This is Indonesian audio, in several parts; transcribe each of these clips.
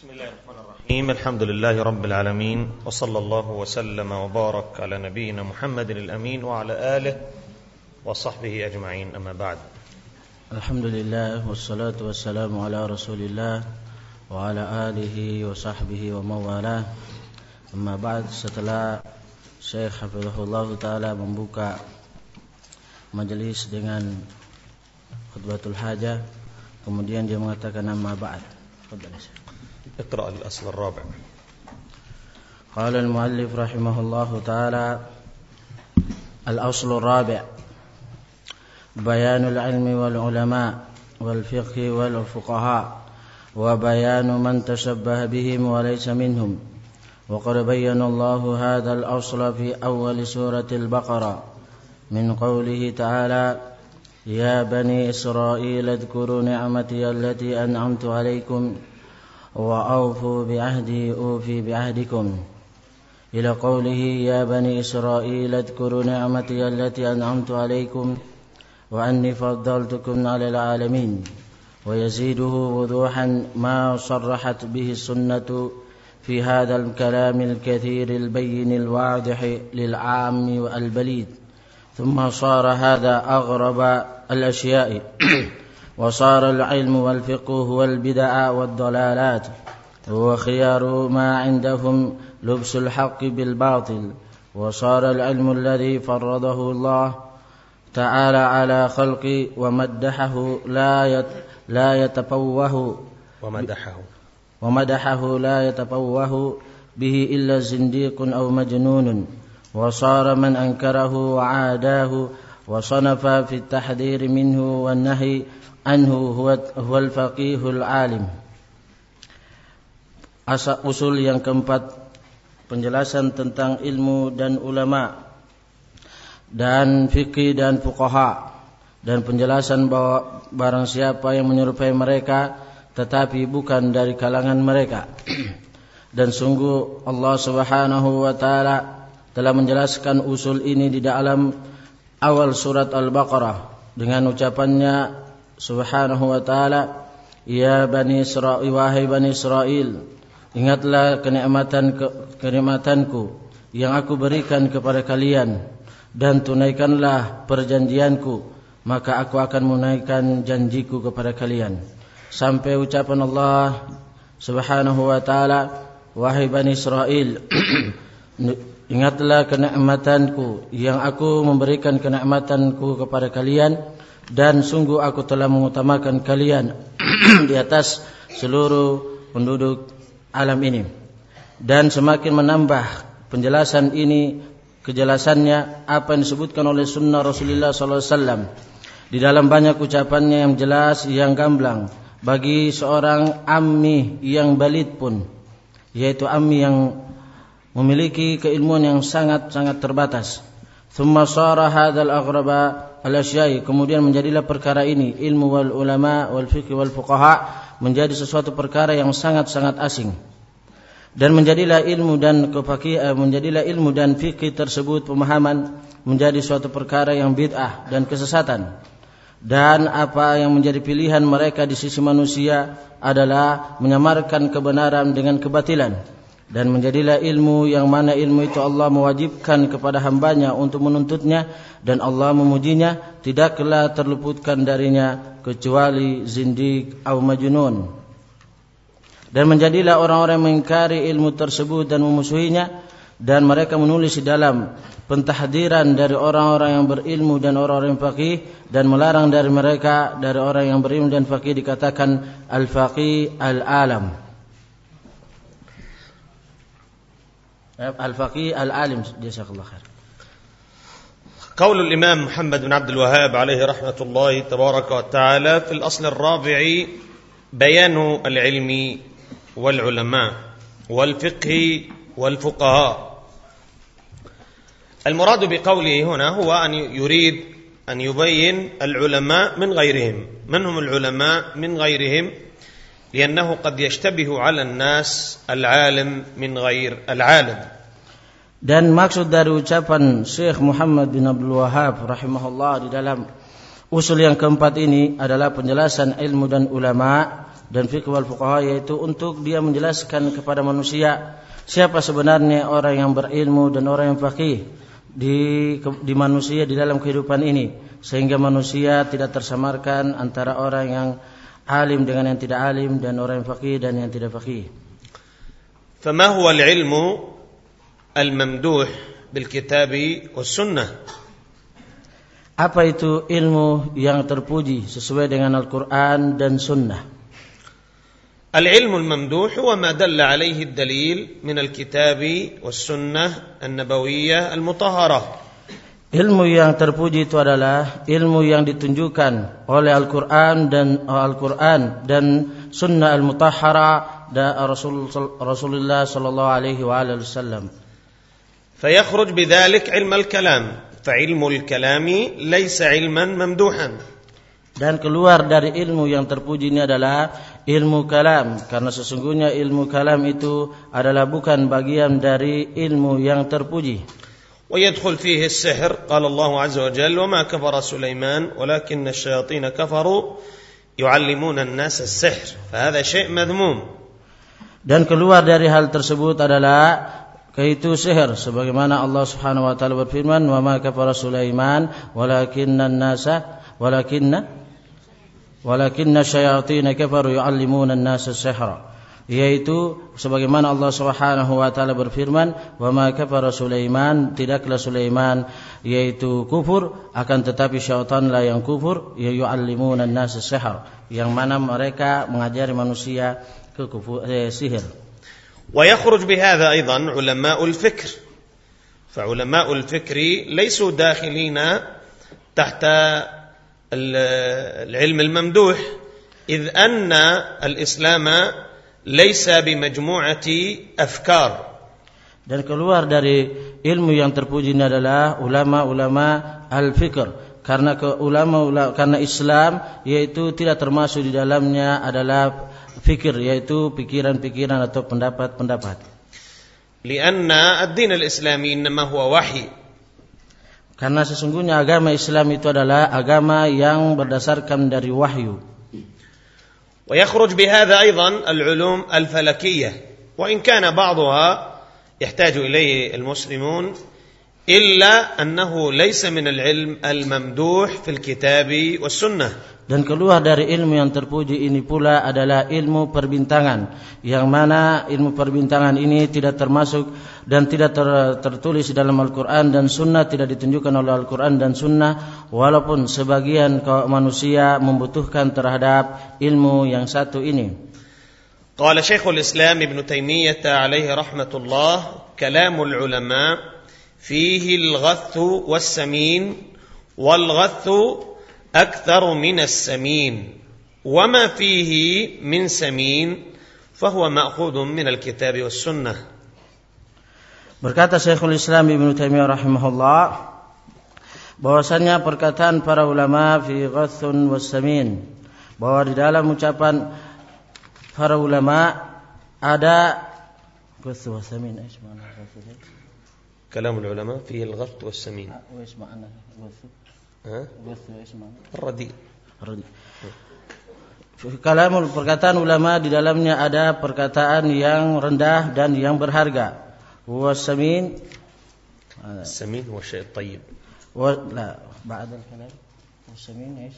بسم الله الرحمن الرحيم. الحمد لله رب العالمين وصلى الله وسلم وبارك على نبينا محمد الأمين وعلى آله وصحبه أجمعين. أما بعد الحمد لله والصلاة والسلام على رسول الله وعلى آله وصحبه ومن والاه أما بعد setelah Syekh Hafizahullah Ta'ala membuka majelis dengan khutbatul hajah kemudian dia mengatakan amma ba'd. اقرأ الأصل الرابع. قال المؤلف رحمه الله تعالى الأصل الرابع بيان العلم والعلماء والفقه والفقهاء وبيان من تشبه بهم وليس منهم. وقد بين الله هذا الأصل في أول سورة البقرة من قوله تعالى يا بني إسرائيل اذكروا نعمتي التي أنعمت عليكم وأوفوا بعهدي أوفي بعهدكم. إلى قوله يا بني إسرائيل اذكروا نعمتي التي أنعمت عليكم وأني فضلتكم على العالمين. ويزيده وضوحا ما صرحت به السنة في هذا الكلام الكثير البين الواضح للعام والبليد. ثم صار هذا أغرب الأشياء. وصار العلم والفقه هو البدع والضلالات وخيار ما عندهم لبس الحق بالباطل. وصار العلم الذي فرضه الله تعالى على خلقه ومدحه لا يت لا يتفوه. ومدحه. ومدحه لا يتفوه به إلا زنديق أو مجنون. وصار من أنكره وعاداه وصنف في التحذير منه والنهي anhu huwal faqihul alim. Asa usul yang keempat penjelasan tentang ilmu dan ulama dan fikih dan fuqaha dan penjelasan bahwa barang siapa yang menyerupai mereka tetapi bukan dari kalangan mereka dan sungguh Allah Subhanahu wa taala telah menjelaskan usul ini di dalam awal surat Al-Baqarah dengan ucapannya Subhanahu wa taala ya bani Israil wahai bani Israel Ingatlah kenikmatan kenikmatanku yang aku berikan kepada kalian dan tunaikanlah perjanjianku maka aku akan menunaikan janjiku kepada kalian. Sampai ucapan Allah Subhanahu wa taala wahai bani Israel ingatlah kenikmatanku yang aku memberikan kenikmatanku kepada kalian dan sungguh aku telah mengutamakan kalian di atas seluruh penduduk alam ini. Dan semakin menambah penjelasan ini kejelasannya apa yang disebutkan oleh sunnah Rasulullah SAW di dalam banyak ucapannya yang jelas yang gamblang bagi seorang ammi yang balid pun yaitu ammi yang memiliki keilmuan yang sangat-sangat terbatas. Thumma sara hadzal aghraba al kemudian menjadilah perkara ini ilmu wal ulama wal fiqh wal fuqaha menjadi sesuatu perkara yang sangat-sangat asing. Dan menjadilah ilmu dan kefaqih menjadilah ilmu dan fikih tersebut pemahaman menjadi suatu perkara yang bid'ah dan kesesatan. Dan apa yang menjadi pilihan mereka di sisi manusia adalah menyamarkan kebenaran dengan kebatilan dan menjadilah ilmu yang mana ilmu itu Allah mewajibkan kepada hambanya untuk menuntutnya. Dan Allah memujinya tidaklah terluputkan darinya kecuali zindik atau majnun. Dan menjadilah orang-orang mengingkari ilmu tersebut dan memusuhinya. Dan mereka menulis di dalam pentahdiran dari orang-orang yang berilmu dan orang-orang yang faqih. Dan melarang dari mereka dari orang yang berilmu dan faqih dikatakan al-faqih al-alam الفقيه العالم جزاك الله خير. قول الإمام محمد بن عبد الوهاب عليه رحمة الله تبارك وتعالى في الأصل الرابع بيان العلم والعلماء والفقه والفقهاء. المراد بقوله هنا هو أن يريد أن يبين العلماء من غيرهم. من هم العلماء من غيرهم؟ لأنه قد يشتبه على الناس العالم من غير العالم Dan maksud dari ucapan Syekh Muhammad bin Abdul Wahab rahimahullah di dalam usul yang keempat ini adalah penjelasan ilmu dan ulama dan fiqh wal fuqaha yaitu untuk dia menjelaskan kepada manusia siapa sebenarnya orang yang berilmu dan orang yang faqih di di manusia di dalam kehidupan ini sehingga manusia tidak tersamarkan antara orang yang alim dengan yang tidak alim dan orang yang faqih dan yang tidak faqih. فما هو العلم الممدوح بالكتاب والسنة Apa itu ilmu yang terpuji sesuai dengan Al-Quran dan Sunnah? العلم الممدوح هو ما دل عليه الدليل من الكتاب والسنة النبوية المطهرة Ilmu yang terpuji itu adalah ilmu yang ditunjukkan oleh Al-Quran dan Al-Quran dan Sunnah Al-Mutahhara dan Rasul Rasulullah Sallallahu Alaihi Wasallam. فيخرج بذلك علم الكلام فعلم الكلام ليس علما ممدوحا Dan keluar dari ilmu yang terpuji ini adalah ilmu kalam karena sesungguhnya ilmu kalam itu adalah bukan bagian dari ilmu yang terpuji. ويدخل فيه السحر قال الله عز وجل وما كفر سليمان ولكن الشياطين كفروا يعلمون الناس السحر فهذا شيء مذموم dan keluar dari hal tersebut adalah kaitu sihir sebagaimana Allah Subhanahu wa taala berfirman wa ma kafara Sulaiman walakinna an-nasa walakinna walakinna syayatin kafaru yuallimuna an-nasa sihra yaitu sebagaimana Allah Subhanahu wa taala berfirman wa ma kafara Sulaiman tidaklah Sulaiman yaitu kufur akan tetapi syaitanlah yang kufur ya yuallimuna an-nas sihr yang mana mereka mengajari manusia ke kufur eh, sihir ويخرج بهذا أيضا علماء الفكر فعلماء الفكر ليسوا داخلين تحت العلم الممدوح إذ أن الإسلام laisa bimajmu'ati afkar dan keluar dari ilmu yang terpuji ini adalah ulama-ulama al-fikr karena ke ulama, ulama karena Islam yaitu tidak termasuk di dalamnya adalah fikir yaitu pikiran-pikiran atau pendapat-pendapat. Lianna ad-din al-islami innama huwa wahyi. Karena sesungguhnya agama Islam itu adalah agama yang berdasarkan dari wahyu. ويخرج بهذا أيضا العلوم الفلكية وإن كان بعضها يحتاج إليه المسلمون dan keluar dari ilmu yang terpuji ini pula adalah ilmu perbintangan yang mana ilmu perbintangan ini tidak termasuk dan tidak ter, tertulis dalam Al-Qur'an dan sunnah tidak ditunjukkan oleh Al-Qur'an dan sunnah walaupun sebagian kaum manusia membutuhkan terhadap ilmu yang satu ini. Qala Syekhul Islam Ibn Taimiyah alaihi rahmatullah kalamul ulama فيه الغث والسمين والغث أكثر من السمين وما فيه من سمين فهو مأخوذ من الكتاب والسنة Berkata Syekhul Islam Ibn Taimiyah rahimahullah bahwasanya perkataan para ulama fi ghathun wassamin bahwa di dalam ucapan para ulama ada ghath wassamin إيش معنى كلام العلماء فيه الغث والسمين وايش معنى غث Radi. Radi. Kalamul perkataan ulama di dalamnya ada perkataan yang rendah dan yang berharga. Wasamin Samin wa syai' tayyib. Wa la ba'da al-kalam. Wasamin إيش؟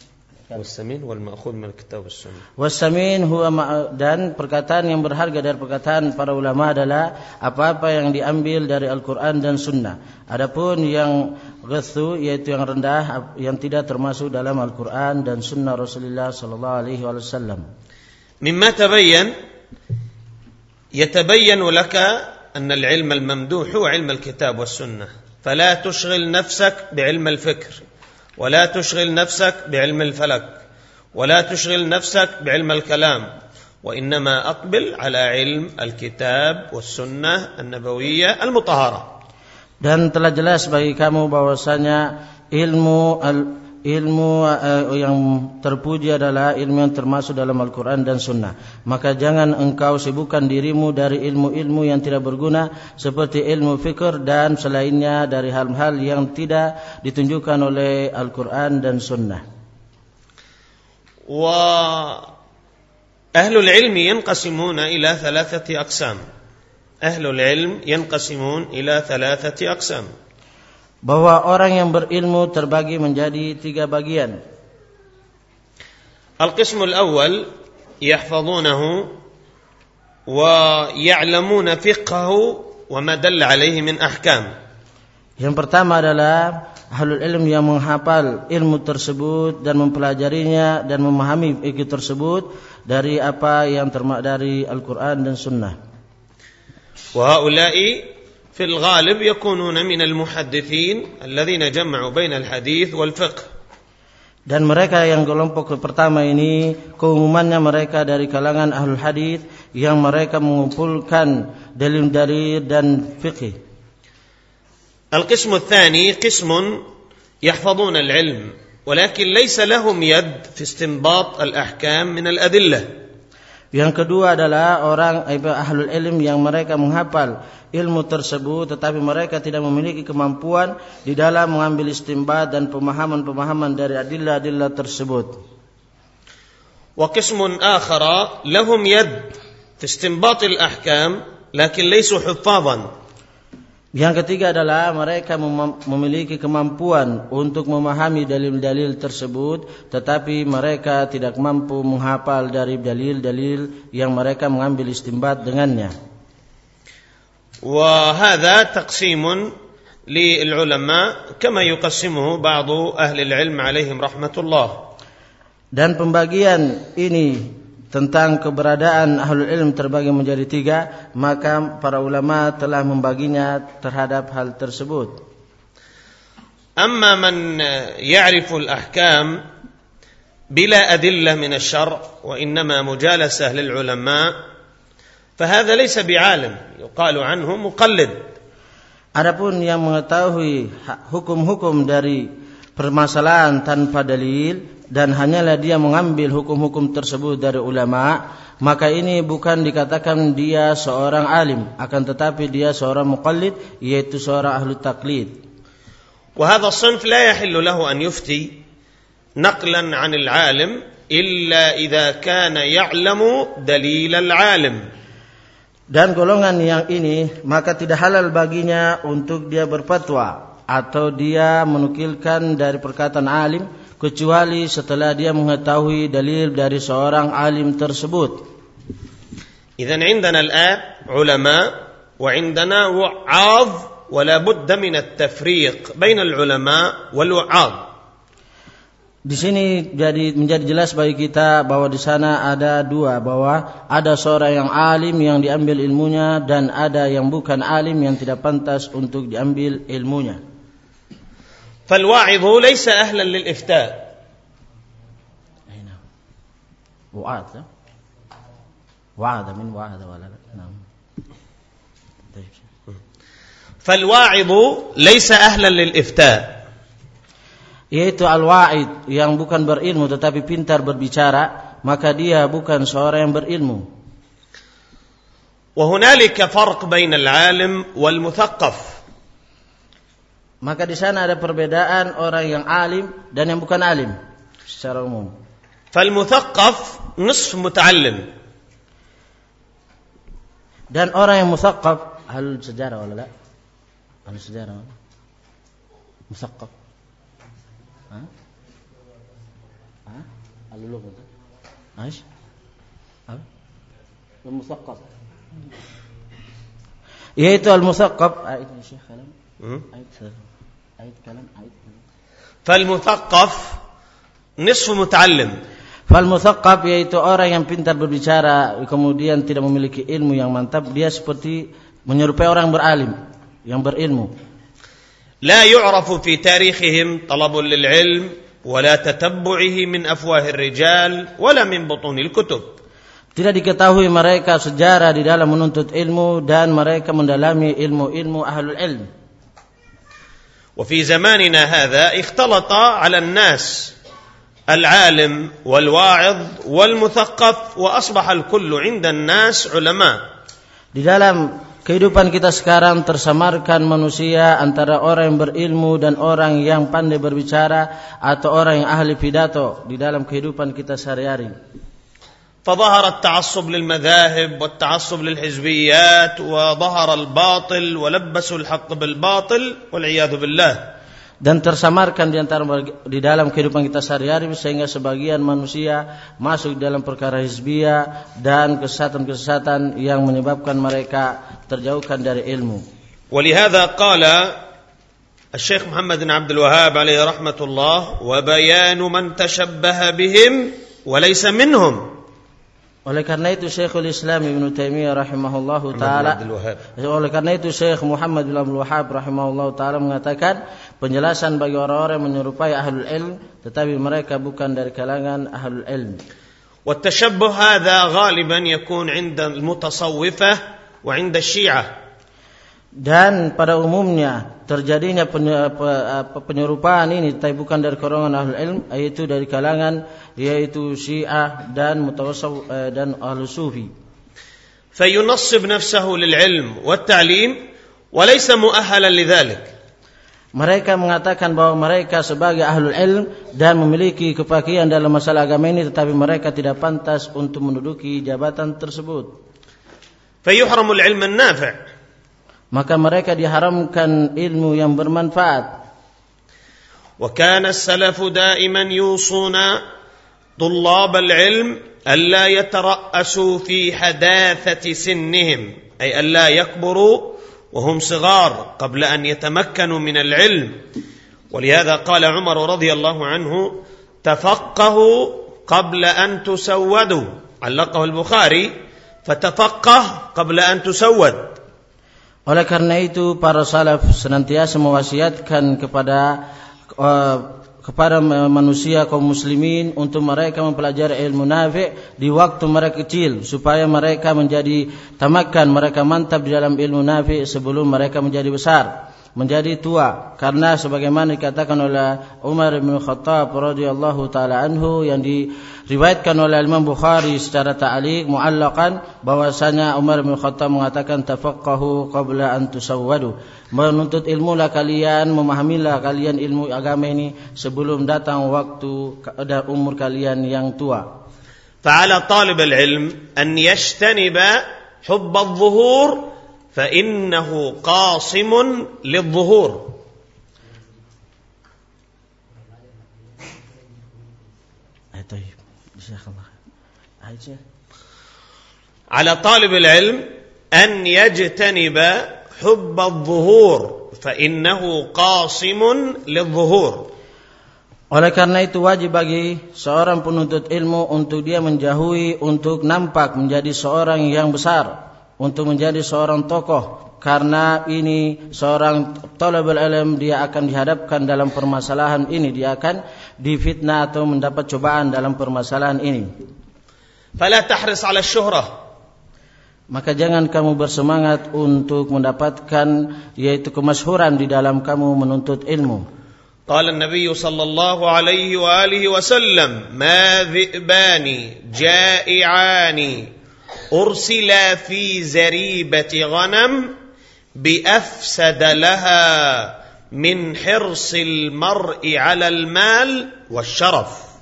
والسمين والمأخوذ من الكتاب والسنة والسمين huwa dan perkataan yang berharga dari perkataan para ulama adalah apa-apa yang diambil dari Al-Qur'an dan Sunnah. Adapun yang ghathu yaitu yang rendah yang tidak termasuk dalam Al-Qur'an dan Sunnah Rasulullah sallallahu alaihi wasallam. مما تبين يتبين لك أن العلم الممدوح هو علم الكتاب والسنة فلا تشغل نفسك بعلم الفكر ولا تشغل نفسك بعلم الفلك ولا تشغل نفسك بعلم الكلام وإنما أقبل على علم الكتاب والسنة النبوية المطهرة. Dan telah jelas bagi kamu bahwasanya ilmu ilmu eh, oh, yang terpuji adalah ilmu yang termasuk dalam Al-Quran dan Sunnah. Maka jangan engkau sibukkan dirimu dari ilmu-ilmu yang tidak berguna seperti ilmu fikir dan selainnya dari hal-hal yang tidak ditunjukkan oleh Al-Quran dan Sunnah. Wa ahlul ilmi yanqasimuna ila thalathati aqsam. Ahlul ilm yanqasimuna ila thalathati aqsam bahwa orang yang berilmu terbagi menjadi tiga bagian. القسم الأول يحفظونه ويعلمون فقهه وما دل عليه من أحكام Yang pertama adalah ahlul ilm yang menghafal ilmu tersebut dan mempelajarinya dan memahami ilmu tersebut dari apa yang termak dari Al-Quran dan Sunnah. وهؤلاء في الغالب يكونون من المحدثين الذين جمعوا بين الحديث والفقه Dan mereka yang kelompok pertama ini keumumannya mereka dari kalangan ahlul hadis yang mereka mengumpulkan dalil-dalil dan fikih. القسم الثاني قسم يحفظون العلم ولكن ليس لهم يد في استنباط الأحكام من الأدلة Yang kedua adalah orang eh, ahlul ilm yang mereka menghafal ilmu tersebut tetapi mereka tidak memiliki kemampuan di dalam mengambil istimbat dan pemahaman-pemahaman dari adillah-adillah tersebut. Wa qismun akhara lahum yad fi al-ahkam lakin laysu huffazan Yang ketiga adalah mereka mem- memiliki kemampuan untuk memahami dalil-dalil tersebut tetapi mereka tidak mampu menghafal dari dalil-dalil yang mereka mengambil istimbat dengannya. وهذا تقسيم للعلماء كما يقسمه بعض أهل العلم عليهم رحمة الله Dan pembagian ini tentang keberadaan ahlul ilm terbagi menjadi tiga, maka para ulama telah membaginya terhadap hal tersebut. أما من يعرف الأحكام بلا أدلة من الشرع وإنما مجالسة للعلماء فهذا ليس بعالم يقال عنه مقلد Adapun yang mengetahui hak- hukum-hukum dari permasalahan tanpa dalil dan hanyalah dia mengambil hukum-hukum tersebut dari ulama, maka ini bukan dikatakan dia seorang alim, akan tetapi dia seorang muqallid yaitu seorang ahlu taklid. وهذا الصنف لا يحل له أن يفتي نقلا عن العالم إلا إذا كان يعلم دليل العالم Dan golongan yang ini maka tidak halal baginya untuk dia berfatwa atau dia menukilkan dari perkataan alim kecuali setelah dia mengetahui dalil dari seorang alim tersebut. إذا عندنا الآن علماء وعندنا وعاظ ولا بد من التفريق بين العلماء والوعاظ Di sini jadi menjadi jelas bagi kita bahwa di sana ada dua bahwa ada seorang yang alim yang diambil ilmunya dan ada yang bukan alim yang tidak pantas untuk diambil ilmunya. فالواعظ ليس أهلا للإفتاء. وعاد لا؟ وعد من وعد ولا لا؟ نعم. طيب. فالواعظ ليس أهلا للإفتاء. Yaitu al-wa'id yang bukan berilmu tetapi pintar berbicara maka dia bukan seorang yang berilmu. وهنالك فرق بين العالم والمثقف. Maka di sana ada perbedaan orang yang alim dan yang bukan alim secara umum. Falmuthaqqaf nisf muta'allim. Dan orang yang muthaqqaf hal sejarah wala la? Hal sejarah. Muthaqqaf. Ha? Ha? Hal lugh. Aish? Apa? Al-muthaqqaf. Yaitu al-muthaqqaf. Ayat Syekh Kalam. Hmm? Ayat ait ait kalam ait kalam فالمثقف نصف متعلم Fal musaqqaf yaitu orang yang pintar berbicara kemudian tidak memiliki ilmu yang mantap dia seperti menyerupai orang beralim yang berilmu لا يعرف في تاريخهم طلب للعلم ولا تتبعه من افواه الرجال ولا من بطون الكتب tidak diketahui mereka sejarah di dalam menuntut ilmu dan mereka mendalami ilmu-ilmu ahlul ilm وفي زماننا هذا اختلط على الناس العالم والواعظ والمثقف واصبح الكل عند الناس علماء di dalam kehidupan kita sekarang tersamarkan manusia antara orang yang berilmu dan orang yang pandai berbicara atau orang yang ahli pidato di dalam kehidupan kita sehari-hari فظهر التعصب للمذاهب والتعصب للحزبيات وظهر الباطل ولبسوا الحق بالباطل والعياذ بالله dan tersamarkan di antara di dalam kehidupan kita sehari-hari sehingga sebagian manusia masuk dalam perkara hizbiyah dan kesesatan-kesesatan yang menyebabkan mereka terjauhkan dari ilmu. ولهذا قال الشيخ محمد بن عبد الوهاب عليه رحمة الله وبيان من تشبه بهم وليس منهم Oleh karena itu Syekhul Islam Ibn Taimiyah rahimahullahu taala oleh karena itu Syekh Muhammad bin Abdul Wahab rahimahullahu taala mengatakan penjelasan bagi orang-orang yang menyerupai ahlul ilm tetapi mereka bukan dari kalangan ahlul ilm. والتشبه هذا غالبا يكون عند المتصوفة وعند الشيعة dan pada umumnya terjadinya penyerupaan ini tapi bukan dari kalangan ahli ilm yaitu dari kalangan yaitu Syiah dan mutawassif eh, dan ahli sufi. فينصب نفسه للعلم والتعليم وليس مؤهلا لذلك. Mereka mengatakan bahwa mereka sebagai ahlul ilm dan memiliki kepakian dalam masalah agama ini tetapi mereka tidak pantas untuk menduduki jabatan tersebut. فيحرم العلم النافع maka mereka diharamkan ilmu yang bermanfaat. وكان السلف دائما يوصون طلاب العلم ألا يترأسوا في حداثة سنهم أي ألا يكبروا وهم صغار قبل أن يتمكنوا من العلم. ولهذا قال عمر رضي الله عنه تفقهوا قبل أن تسودوا علقه البخاري فتفقه قبل أن تسود Oleh karena itu para salaf senantiasa mewasiatkan kepada uh, kepada manusia kaum muslimin untuk mereka mempelajari ilmu nafi di waktu mereka kecil supaya mereka menjadi tamakan mereka mantap di dalam ilmu nafi sebelum mereka menjadi besar menjadi tua karena sebagaimana dikatakan oleh Umar bin Khattab radhiyallahu taala anhu yang diriwayatkan oleh Imam Bukhari secara ta'liq muallaqan bahwasanya Umar bin Khattab mengatakan tafaqahu qabla an tusawwadu menuntut ilmu lah kalian memahamilah kalian ilmu agama ini sebelum datang waktu ada umur kalian yang tua فعلى طالب العلم أن يجتنب حب الظهور فإنه قاصم للظهور طيب على طالب العلم أن يجتنب حب الظهور فإنه قاصم للظهور Oleh karena itu wajib bagi seorang penuntut ilmu untuk dia menjauhi untuk nampak menjadi seorang yang besar untuk menjadi seorang tokoh karena ini seorang talabul ilm dia akan dihadapkan dalam permasalahan ini dia akan difitnah atau mendapat cobaan dalam permasalahan ini fala tahris ala syuhrah maka jangan kamu bersemangat untuk mendapatkan yaitu kemasyhuran di dalam kamu menuntut ilmu قال النبي صلى الله عليه وآله وسلم ما ذئبان جائعان أرسل في زريبة غنم بأفسد لها من حرص المرء على المال والشرف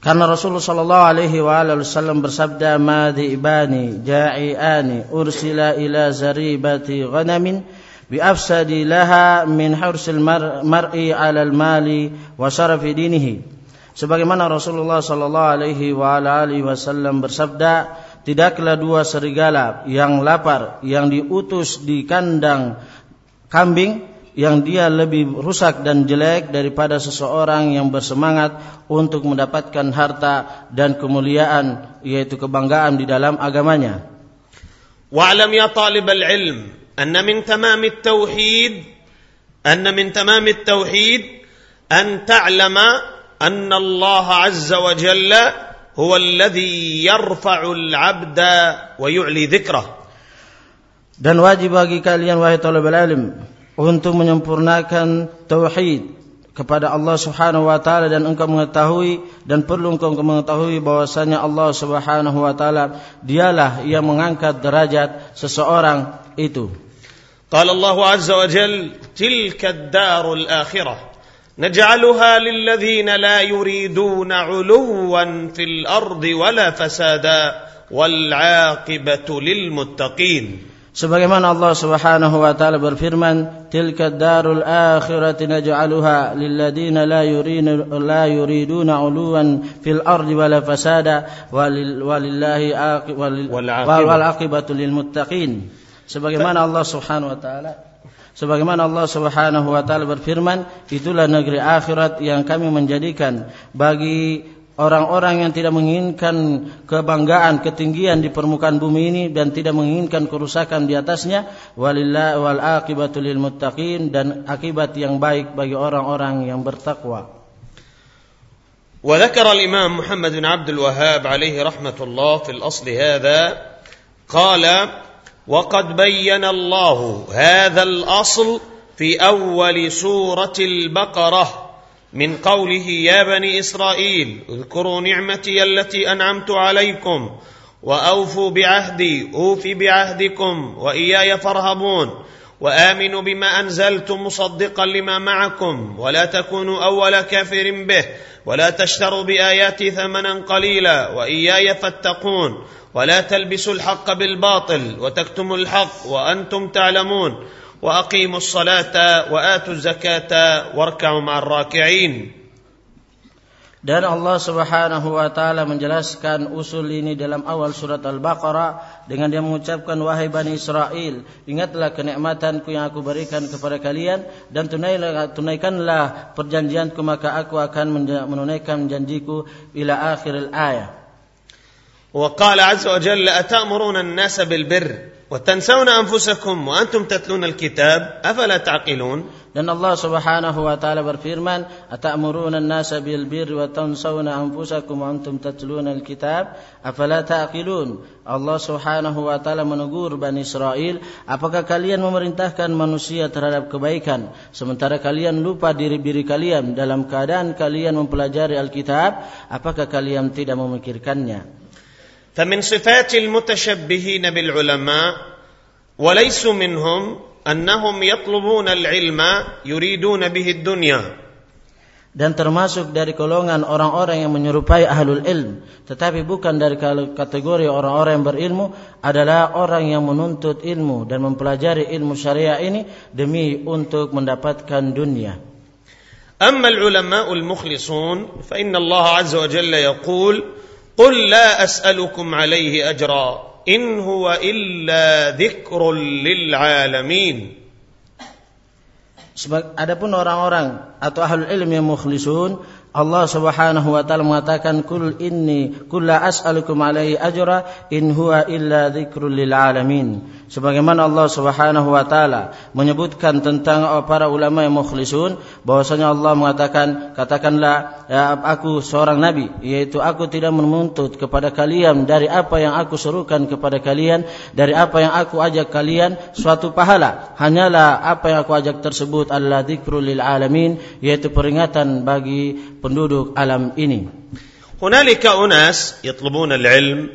Karena Rasulullah Shallallahu Alaihi Wasallam bersabda, "Madibani ja'iani ursila ila zaribati ghanamin bi afsadi laha min hursil mar'i 'ala al-mali wa syarafi dinihi." Sebagaimana Rasulullah sallallahu alaihi wa alihi wasallam bersabda, tidaklah dua serigala yang lapar yang diutus di kandang kambing yang dia lebih rusak dan jelek daripada seseorang yang bersemangat untuk mendapatkan harta dan kemuliaan yaitu kebanggaan di dalam agamanya. Wa'lam ya talib al-ilm anna min tamam at-tauhid anna min tamam at-tauhid an ta'lama أن الله عز وجل هو الذي يرفع العبد ويعلي ذكره dan wajib bagi kalian wahai talibul ilm untuk menyempurnakan tauhid kepada Allah Subhanahu wa taala dan engkau mengetahui dan perlu engkau mengetahui bahwasanya Allah Subhanahu wa taala dialah yang mengangkat derajat seseorang itu. Qala Allah azza wa jalla tilka ad-darul akhirah نجعلها للذين لا يريدون علوا في الأرض ولا فسادا والعاقبه للمتقين Sebagaimana Allah Subhanahu wa taala berfirman, "Tilka darul akhirati naj'aluha lil ladzina la yuriduna la yuriduna 'uluwan fil ardi wala fasada walillahi wal aqibatu lil muttaqin." Sebagaimana Allah Subhanahu wa taala Sebagaimana Allah Subhanahu wa taala berfirman, itulah negeri akhirat yang kami menjadikan bagi orang-orang yang tidak menginginkan kebanggaan, ketinggian di permukaan bumi ini dan tidak menginginkan kerusakan di atasnya. Walillah wal akibatu lil muttaqin dan akibat yang baik bagi orang-orang yang bertakwa. وذكر الإمام محمد بن عبد الوهاب عليه رحمة الله في الأصل هذا قال وقد بين الله هذا الأصل في أول سورة البقرة من قوله يا بني إسرائيل اذكروا نعمتي التي أنعمت عليكم وأوفوا بعهدي أوف بعهدكم وإياي فارهبون. وآمنوا بما انزلت مصدقا لما معكم ولا تكونوا أول كافر به ولا تشتروا بآياتي ثمنا قليلا وإياي فاتقون ولا تلبسوا الحق بالباطل وتكتموا الحق وأنتم تعلمون وأقيموا الصلاة وآتوا الزكاة واركعوا مع الراكعين Dan Allah Subhanahu wa taala menjelaskan usul ini dalam awal surat Al-Baqarah dengan dia mengucapkan wahai Bani Israel, ingatlah kenikmatanku yang aku berikan kepada kalian dan tunaikanlah, tunaikanlah perjanjianku maka aku akan menunaikan janjiku ila akhir ayat. وقال عز وجل أتأمرون الناس بالبر وتنسون أنفسكم وأنتم تتلون الكتاب أفلا تعقلون Dan Allah Subhanahu wa taala berfirman, "Atamuruna an-nasa bil birri wa tansawna anfusakum wa antum tatluna al-kitab, afala ta'qilun?" Allah Subhanahu wa taala menegur Bani Israel, "Apakah kalian memerintahkan manusia terhadap kebaikan sementara kalian lupa diri-diri kalian dalam keadaan kalian mempelajari Alkitab? Apakah kalian tidak memikirkannya?" فمن صفات المتشبهين بالعلماء وليسوا منهم انهم يطلبون العلم يريدون به الدنيا dan termasuk dari golongan orang-orang yang menyerupai ahlul ilm tetapi bukan dari kategori orang-orang yang berilmu adalah orang yang menuntut ilmu dan mempelajari ilmu syariah ini demi untuk mendapatkan dunia أما العلماء المخلصون فإن الله عز وجل يقول قل لا أسألكم عليه أجرا إن هو إلا ذكر للعالمين. Adapun orang-orang atau ahlul ilmi yang mukhlisun Allah Subhanahu wa taala mengatakan kul inni kulla as'alukum alaihi ajra in huwa illa dzikrul lil alamin. Sebagaimana Allah Subhanahu wa taala menyebutkan tentang para ulama yang mukhlisun bahwasanya Allah mengatakan katakanlah ya, aku seorang nabi yaitu aku tidak menuntut kepada kalian dari apa yang aku serukan kepada kalian dari apa yang aku ajak kalian suatu pahala hanyalah apa yang aku ajak tersebut adalah dzikrul lil alamin yaitu peringatan bagi penduduk alam ini. هنالك أناس يطلبون العلم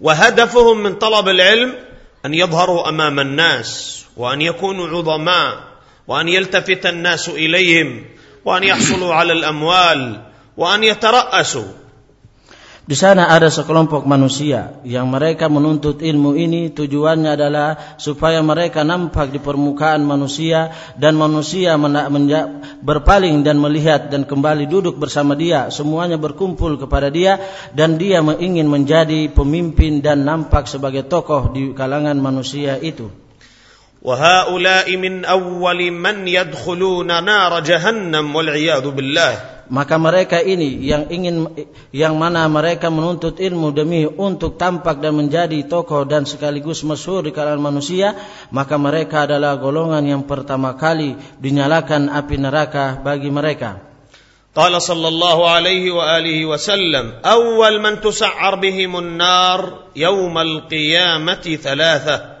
وهدفهم من طلب العلم أن يظهروا أمام الناس وأن يكونوا عظماء وأن يلتفت الناس إليهم وأن يحصلوا على الأموال وأن يترأسوا Di sana ada sekelompok manusia yang mereka menuntut ilmu ini tujuannya adalah supaya mereka nampak di permukaan manusia dan manusia berpaling dan melihat dan kembali duduk bersama dia semuanya berkumpul kepada dia dan dia ingin menjadi pemimpin dan nampak sebagai tokoh di kalangan manusia itu. وهؤلاء من أول من يدخلون نار جهنم والعياذ بالله maka mereka ini yang ingin yang mana mereka menuntut ilmu demi untuk tampak dan menjadi tokoh dan sekaligus masyhur di kalangan manusia maka mereka adalah golongan yang pertama kali dinyalakan api neraka bagi mereka قال صلى الله عليه واله وسلم اول من تسعر بهم النار يوم القيامه ثلاثه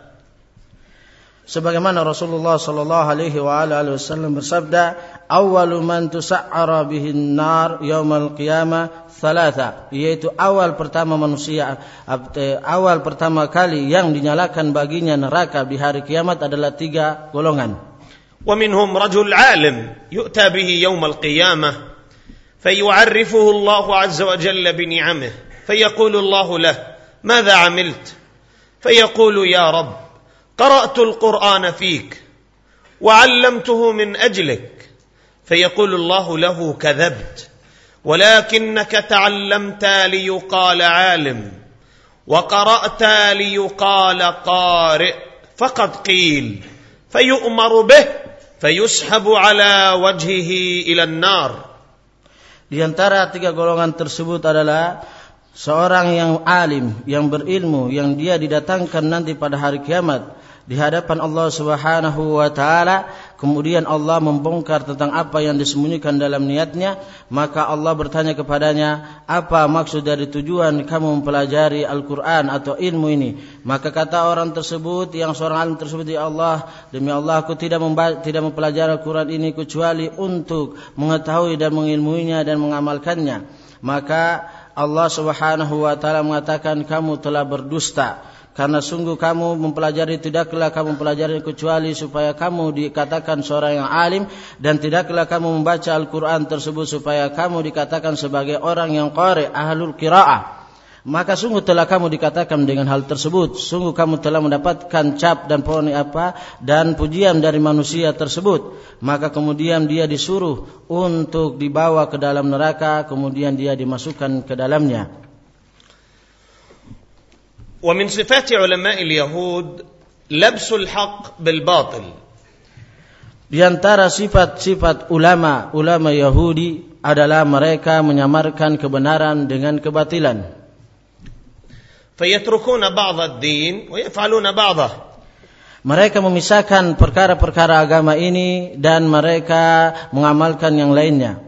sebagaimana Rasulullah sallallahu alaihi wasallam bersabda awwalu man tusa'ara bihin nar yaumal qiyamah thalatha yaitu awal pertama manusia awal pertama kali yang dinyalakan baginya neraka di hari kiamat adalah tiga golongan ومنهم رجل عالم يؤتى به يوم القيامه فيعرفه الله عز وجل بنعمه فيقول الله له ماذا عملت فيقول يا رب قرأت القرآن فيك وعلمته من أجلك فيقول الله له كذبت ولكنك تعلمت ليقال عالم وقرأت ليقال قارئ فقد قيل فيؤمر به فيسحب على وجهه إلى النار. Di antara tiga golongan tersebut adalah seorang yang alim, yang berilmu, yang dia didatangkan nanti pada hari kiamat di hadapan Allah Subhanahu wa taala kemudian Allah membongkar tentang apa yang disembunyikan dalam niatnya maka Allah bertanya kepadanya apa maksud dari tujuan kamu mempelajari Al-Qur'an atau ilmu ini? Maka kata orang tersebut yang seorang alim tersebut ya Allah demi Allah aku tidak tidak mempelajari Al-Qur'an ini kecuali untuk mengetahui dan mengilmuinya dan mengamalkannya. Maka Allah Subhanahu wa taala mengatakan kamu telah berdusta karena sungguh kamu mempelajari tidaklah kamu mempelajari kecuali supaya kamu dikatakan seorang yang alim dan tidaklah kamu membaca Al-Quran tersebut supaya kamu dikatakan sebagai orang yang qari ahlul qiraah. Maka sungguh telah kamu dikatakan dengan hal tersebut. Sungguh kamu telah mendapatkan cap dan pohon apa dan pujian dari manusia tersebut. Maka kemudian dia disuruh untuk dibawa ke dalam neraka kemudian dia dimasukkan ke dalamnya ومن صفات علماء اليهود لبس الحق بالباطل Di antara sifat-sifat ulama ulama Yahudi adalah mereka menyamarkan kebenaran dengan kebatilan. فيتركون بعض الدين ويفعلون بعضه. Mereka memisahkan perkara-perkara agama ini dan mereka mengamalkan yang lainnya.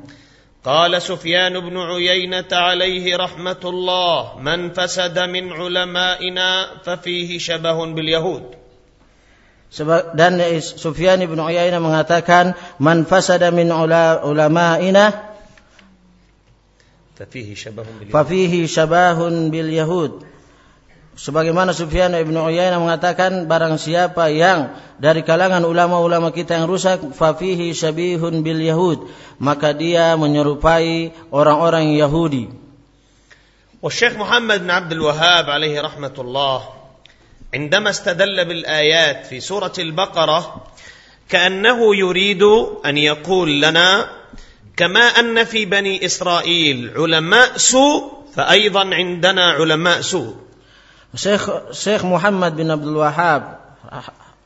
قال سفيان بن عيينة عليه رحمة الله من فسد من علمائنا ففيه شبه باليهود dan Sufyan bin Uyainah mengatakan man fasada min ulama'ina bil fafihi syabahun bil yahud Sebagaimana Sufyan ibn Uyainah mengatakan barang siapa yang dari kalangan ulama-ulama kita yang rusak fafihi syabihun bil yahud maka dia menyerupai orang-orang Yahudi. والشيخ محمد بن عبد الوهاب عليه رحمة الله عندما استدل بالآيات في سورة البقرة كأنه يريد أن يقول لنا كما أن في بني إسرائيل علماء سوء فأيضا عندنا علماء سوء Syekh Syekh Muhammad bin Abdul Wahab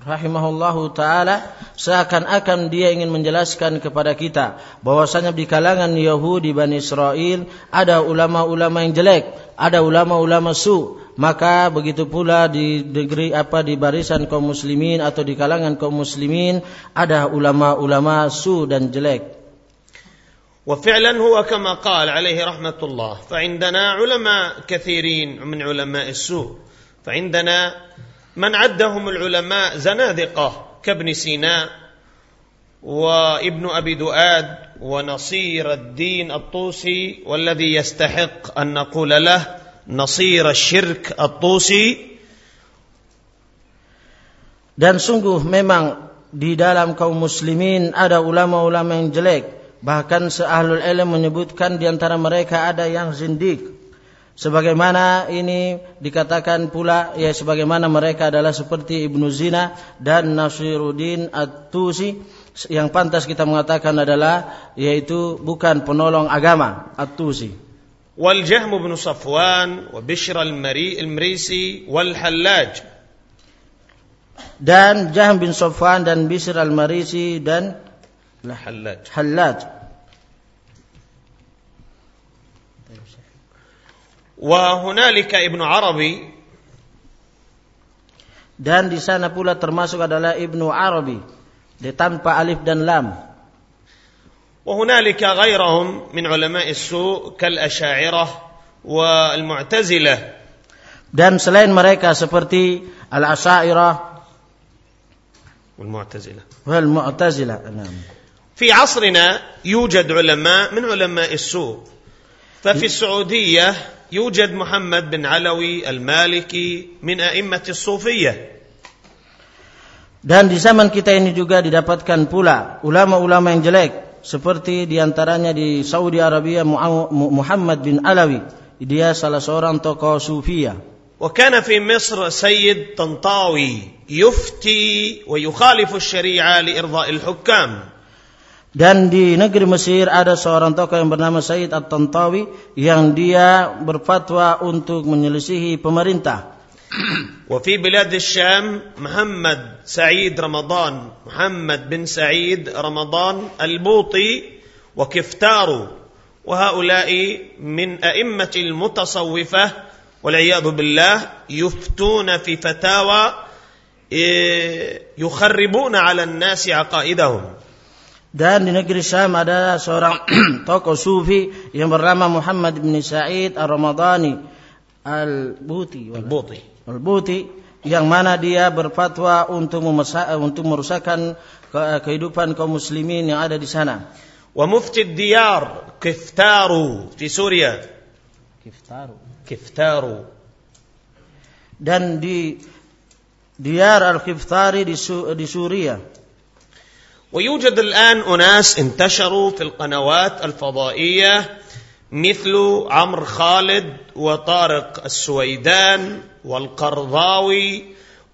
rahimahullahu taala seakan-akan dia ingin menjelaskan kepada kita bahwasanya di kalangan Yahudi Bani Israel ada ulama-ulama yang jelek, ada ulama-ulama su. Maka begitu pula di negeri apa di barisan kaum muslimin atau di kalangan kaum muslimin ada ulama-ulama su dan jelek. وفعلا هو كما قال عليه رحمة الله فعندنا علماء كثيرين من علماء السوء فعندنا من عدهم العلماء زنادقة كابن سينا وابن أبي دؤاد ونصير الدين الطوسي والذي يستحق أن نقول له نصير الشرك الطوسي. Dan sungguh memang di dalam kaum muslimin ada ulama-ulama yang jelek. Bahkan seahlul ilm menyebutkan di antara mereka ada yang zindik. Sebagaimana ini dikatakan pula ya sebagaimana mereka adalah seperti Ibnu Zina dan Nasiruddin At-Tusi yang pantas kita mengatakan adalah yaitu bukan penolong agama At-Tusi. والجهم بن صفوان وبشر المريسي والحلاج dan Jahm bin Safwan dan Bishr al-Marisi dan حلاج حلاج وهنالك ابن عربي dan di sana pula termasuk adalah Ibnu Arabi di tanpa alif dan lam وهنالك غيرهم من علماء السوء كالأشاعرة والمعتزلة dan selain mereka seperti al-Asy'ariyah والمعتزلة والمعتزلة نعم في عصرنا يوجد علماء من علماء السوء ففي السعودية يوجد محمد بن علوي المالكي من أئمة الصوفية Dan di zaman kita ini juga didapatkan pula ulama-ulama yang jelek seperti diantaranya di Saudi Arabia Muhammad bin Alawi. Dia salah seorang tokoh sufia. وكان في مصر سيد طنطاوي يفتي ويخالف الشريعة لإرضاء الحكام Dan di negeri Mesir ada seorang tokoh yang bernama Sayyid At-Tantawi yang dia berfatwa untuk menyelisihi pemerintah. وفي بلاد الشام محمد سعيد رمضان محمد بن سعيد رمضان البوطي وكفتارو وهؤلاء من أئمة المتصوفة والعياذ بالله يفتون في فتاوى يخربون على الناس عقائدهم Dan di negeri Syam ada seorang tokoh sufi yang bernama Muhammad bin Sa'id Ar-Ramadhani Al-Buti. Al-Buti. Al-Buti yang mana dia berfatwa untuk untuk merusakkan kehidupan kaum muslimin yang ada di sana. Wa mufti diyar Kiftaru di Suria. Kiftaru. Kiftaru. Dan di Diyar al-Kiftari di, di Suria. ويوجد الآن أناس انتشروا في القنوات الفضائية مثل عمرو خالد وطارق السويدان والقرضاوي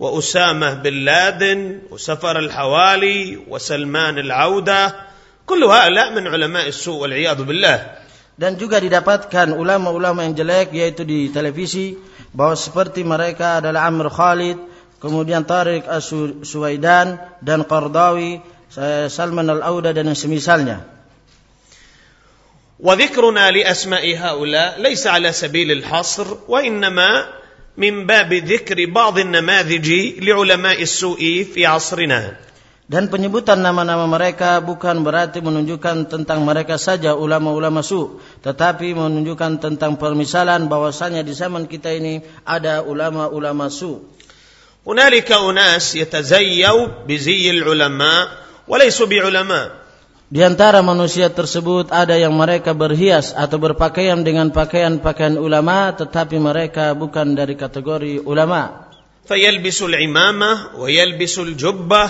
وأسامة بن لادن وسفر الحوالي وسلمان العودة. كل هؤلاء من علماء السوء والعياذ بالله. Dan juga didapatkan ulama-ulama yang jelek yaitu di televisi bahwa seperti mereka adalah Amr Khalid, kemudian Tariq As-Suwaidan dan Qardawi, Salman Al-Auda dan yang semisalnya. وذكرنا لأسماء هؤلاء ليس على سبيل الحصر وإنما من باب ذكر بعض النماذج لعلماء السوء في عصرنا Dan penyebutan nama-nama mereka bukan berarti menunjukkan tentang mereka saja ulama-ulama su, tetapi menunjukkan tentang permisalan bahwasanya di zaman kita ini ada ulama-ulama su. هنالك أناس يتزيوا بزي العلماء وليسوا بعلماء Di antara manusia tersebut ada yang mereka berhias atau berpakaian dengan pakaian-pakaian ulama tetapi mereka bukan dari kategori ulama. فيلبس العمامة ويلبس الجبة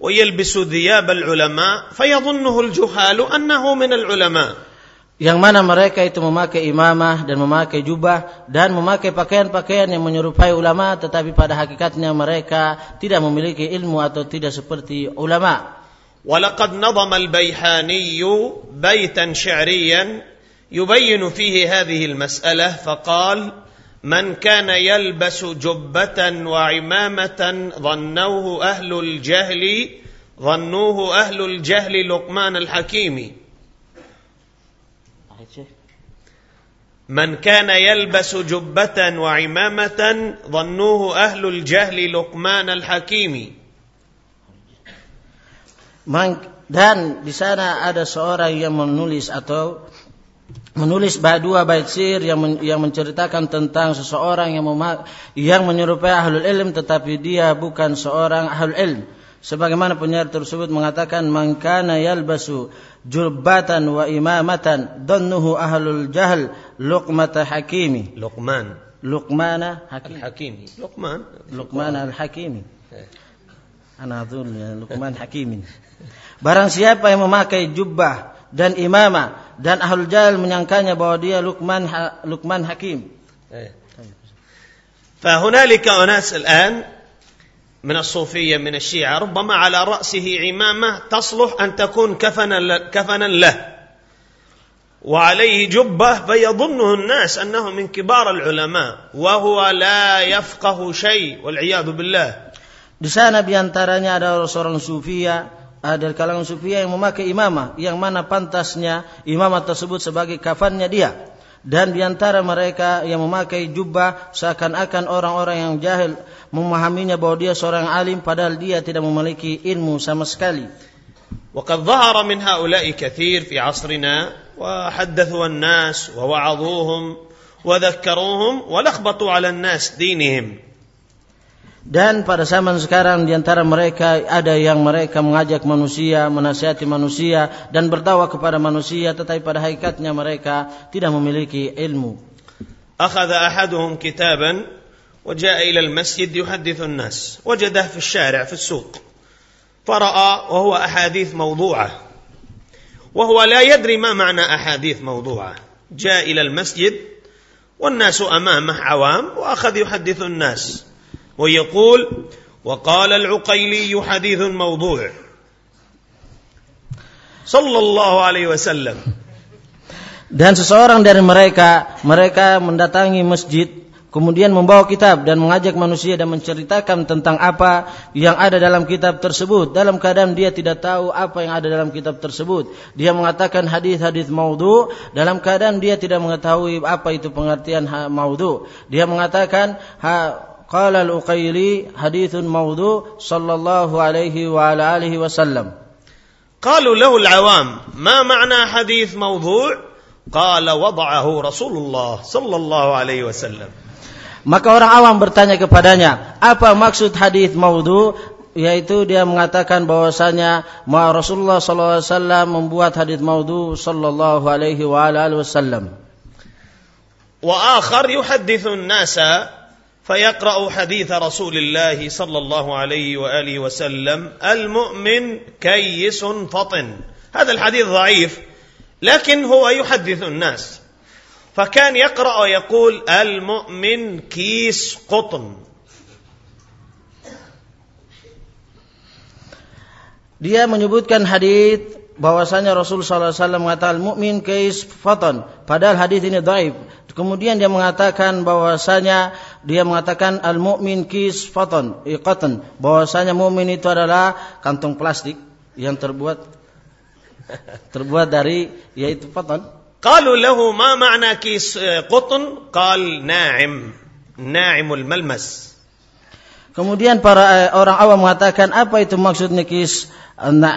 ويلبس ثياب العلماء فيظنه الجهال أنه من العلماء. Yang mana mereka itu memakai imamah dan memakai jubah dan memakai pakaian-pakaian yang menyerupai ulama tetapi pada hakikatnya mereka tidak memiliki ilmu atau tidak seperti ulama. ولقد نظم البيحاني بيتا شعريا يبين فيه هذه المسألة فقال من كان يلبس جبة وعمامة ظنوه أهل الجهل ظنوه أهل الجهل لقمان الحكيم. من كان يلبس جبة وعمامة ظنوه أهل الجهل لقمان الحكيم. Dan di sana ada seorang yang menulis atau menulis dua bait syair yang men, yang menceritakan tentang seseorang yang yang menyerupai ahlul ilm tetapi dia bukan seorang ahlul ilm. Sebagaimana penyair tersebut mengatakan man kana yalbasu julbatan wa imamatan dhannuhu ahlul jahl luqmata hakimi luqman. Luqmana hakimi luqman. Luqman al-hakimi. Eh. Ana ya luqman hakimin Barang siapa yang memakai jubah dan imamah dan ahlul jahil menyangkanya bahwa dia Luqman Luqman Hakim. فهنالك أناس الآن من الصوفية من الشيعة ربما على رأسه عمامة تصلح أن تكون كفنا كفنا له. وعليه جبة فيظنه الناس أنه من كبار العلماء وهو لا يفقه شيء والعياذ بالله. Di sana diantaranya ada seorang sufia ada kalangan sufia yang memakai imamah yang mana pantasnya imamah tersebut sebagai kafannya dia dan diantara mereka yang memakai jubah seakan-akan orang-orang yang jahil memahaminya bahwa dia seorang alim padahal dia tidak memiliki ilmu sama sekali. وقد ظهر من هؤلاء كثير في عصرنا وحدثوا الناس ووعظوهم وذكروهم ولخبطوا على الناس دينهم Dan pada zaman sekarang di antara mereka ada yang mereka mengajak manusia, menasihati manusia dan bertawa kepada manusia tetapi pada hakikatnya mereka tidak memiliki ilmu. أخذ أحدهم كتابا وجاء إلى المسجد يحدث الناس وجده في الشارع في السوق فرأى وهو أحاديث موضوعة وهو لا يدري ما معنى أحاديث موضوعة جاء إلى المسجد والناس أمامه عوام وأخذ يحدث الناس ويقول وقال العقيلي حديث موضوع صلى الله عليه وسلم Dan seseorang dari mereka, mereka mendatangi masjid, kemudian membawa kitab dan mengajak manusia dan menceritakan tentang apa yang ada dalam kitab tersebut. Dalam keadaan dia tidak tahu apa yang ada dalam kitab tersebut. Dia mengatakan hadis-hadis maudhu dalam keadaan dia tidak mengetahui apa itu pengertian maudhu. Dia mengatakan ha, Qala al-Uqayli hadithun maudhu sallallahu alaihi wa ala alihi wasallam. قالوا له العوام ما معنى حديث موضوع Qala wada'ahu Rasulullah sallallahu alaihi wasallam. Maka orang awam bertanya kepadanya, apa maksud hadis maudhu? Yaitu dia mengatakan bahwasanya ma Rasulullah sallallahu alaihi wasallam membuat hadis maudhu sallallahu alaihi wa alihi wasallam. Wa akhar yuhaddithu an-nasa فيقرأ حديث رسول الله صلى الله عليه وآله وسلم المؤمن كيس فطن هذا الحديث ضعيف لكن هو يحدث الناس فكان يقرأ ويقول المؤمن كيس قطن Dia menyebutkan hadis bahwasanya Rasul sallallahu alaihi wasallam mengatakan mukmin kais fatan. Padahal hadis ini dhaif. Kemudian dia mengatakan bahwasanya dia mengatakan al mukmin kisfaton iqatan bahwasanya mu'min itu adalah kantung plastik yang terbuat terbuat dari yaitu faton. Qalu lahu ma ma'na kis eh, qutn? Qal na'im. Na'imul malmas. Kemudian para eh, orang awam mengatakan apa itu maksudnya kis eh, na,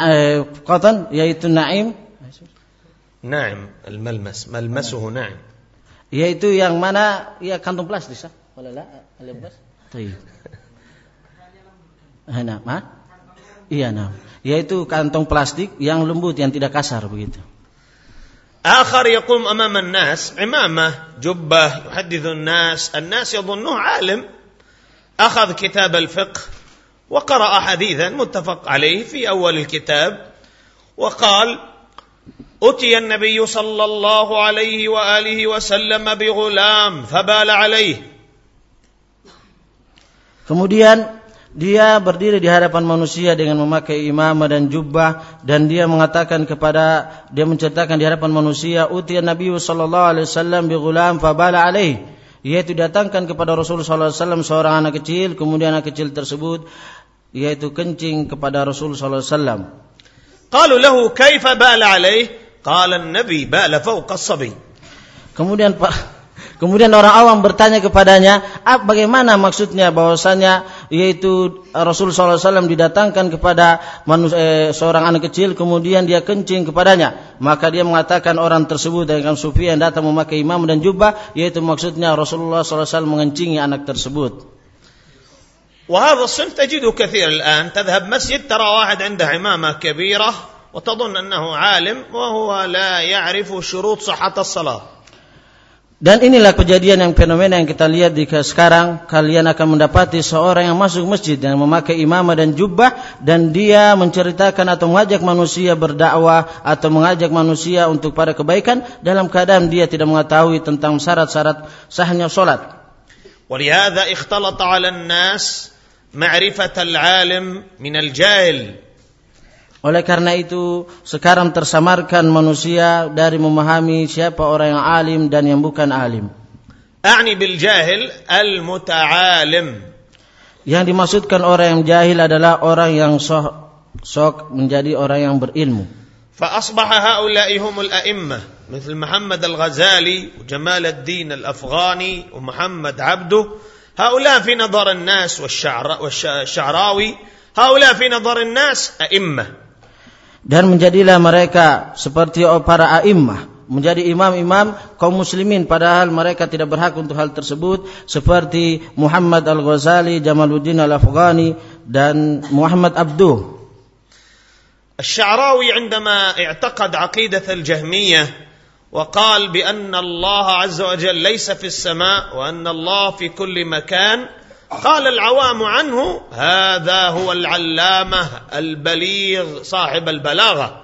yaitu na'im? Na'im al-malmas, malmasuhu na'im. Yaitu yang mana ya kantung plastik. sah? Wala la lebas طيب. هنا ما iya nah yaitu kantong plastik yang lembut yang tidak kasar begitu. آخر يقوم أمام الناس عمامة جبة يحدث الناس الناس يظنه عالم. أخذ كتاب الفقه وقرأ حديثا متفق عليه في أول الكتاب. وقال أتي النبي صلى الله عليه وآله وسلم بغلام فبال عليه. Kemudian dia berdiri di hadapan manusia dengan memakai imamah dan jubah dan dia mengatakan kepada dia menceritakan di hadapan manusia utia Nabi sallallahu alaihi wasallam bi ghulam fabala alaih. Yaitu datangkan kepada Rasul sallallahu alaihi wasallam seorang anak kecil kemudian anak kecil tersebut yaitu kencing kepada Rasul sallallahu alaihi wasallam. Qalu lahu kaifa bala alaih? Qala an-nabi bala fawqa as-sabi. Kemudian Pak Kemudian orang awam bertanya kepadanya, ah, bagaimana maksudnya bahwasanya yaitu Rasul SAW didatangkan kepada manusia, eh, seorang anak kecil, kemudian dia kencing kepadanya. Maka dia mengatakan orang tersebut dengan sufi yang datang memakai imam dan jubah, yaitu maksudnya Rasulullah SAW mengencingi anak tersebut. وهذا الصنف تجده كثير الآن تذهب مسجد ترى واحد عنده عمامة كبيرة وتظن أنه عالم وهو لا يعرف شروط صحة الصلاة Dan inilah kejadian yang fenomena yang kita lihat di sekarang. Kalian akan mendapati seorang yang masuk masjid dan memakai imamah dan jubah dan dia menceritakan atau mengajak manusia berdakwah atau mengajak manusia untuk pada kebaikan dalam keadaan dia tidak mengetahui tentang syarat-syarat sahnya solat. ولهذا اختلط على الناس معرفة العالم من الجاهل Oleh karena itu sekarang tersamarkan manusia dari memahami siapa orang yang alim dan yang bukan alim. أعني بالجاهل المتعالم Yang dimaksudkan orang yang jahil adalah orang yang sok, sok menjadi orang yang berilmu. فأصبح هؤلاء هم الأئمة مثل محمد الغزالي وجمال الدين الأفغاني ومحمد عبده هؤلاء في نظر الناس والشعراوي هؤلاء في نظر الناس أئمة dan menjadilah mereka seperti para a'immah menjadi imam-imam kaum muslimin padahal mereka tidak berhak untuk hal tersebut seperti Muhammad Al-Ghazali, Jamaluddin Al-Afghani dan Muhammad Abduh. الشعراوي عندما اعتقد عقيدة الجهمية وقال بأن الله عز وجل ليس في السماء وأن الله في كل مكان قال العوام عنه هذا هو العلامة البليغ صاحب البلاغة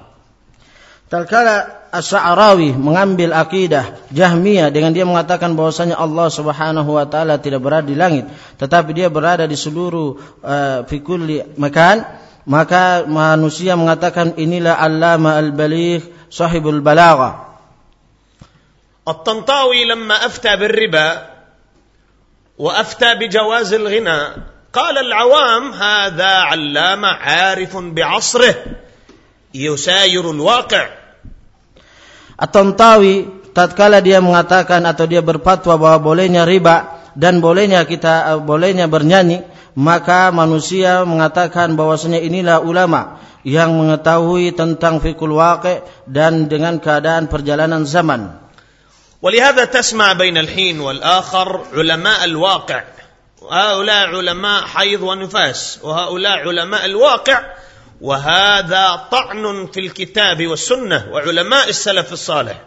Talkala Asy'arawi mengambil akidah Jahmiyah dengan dia mengatakan bahwasanya Allah Subhanahu wa taala tidak berada di langit, tetapi dia berada di seluruh uh, fi kulli makan, maka manusia mengatakan inilah Allama al-Baligh sahibul balaghah. الطنطاوي لما أفتى بالربا وأفتى بجواز الغنى قال العوام هذا علامة عارف بعصره يساير الواقع At-Tantawi tatkala dia mengatakan atau dia berfatwa bahwa bolehnya riba dan bolehnya kita uh, bolehnya bernyanyi, maka manusia mengatakan bahwasanya inilah ulama yang mengetahui tentang fikul waqi dan dengan keadaan perjalanan zaman. ولهذا تسمع بين الحين والآخر علماء الواقع. وهؤلاء علماء حيض ونفاس. وهؤلاء علماء الواقع. وهذا طعن في الكتاب والسنة. وعلماء السلف الصالح.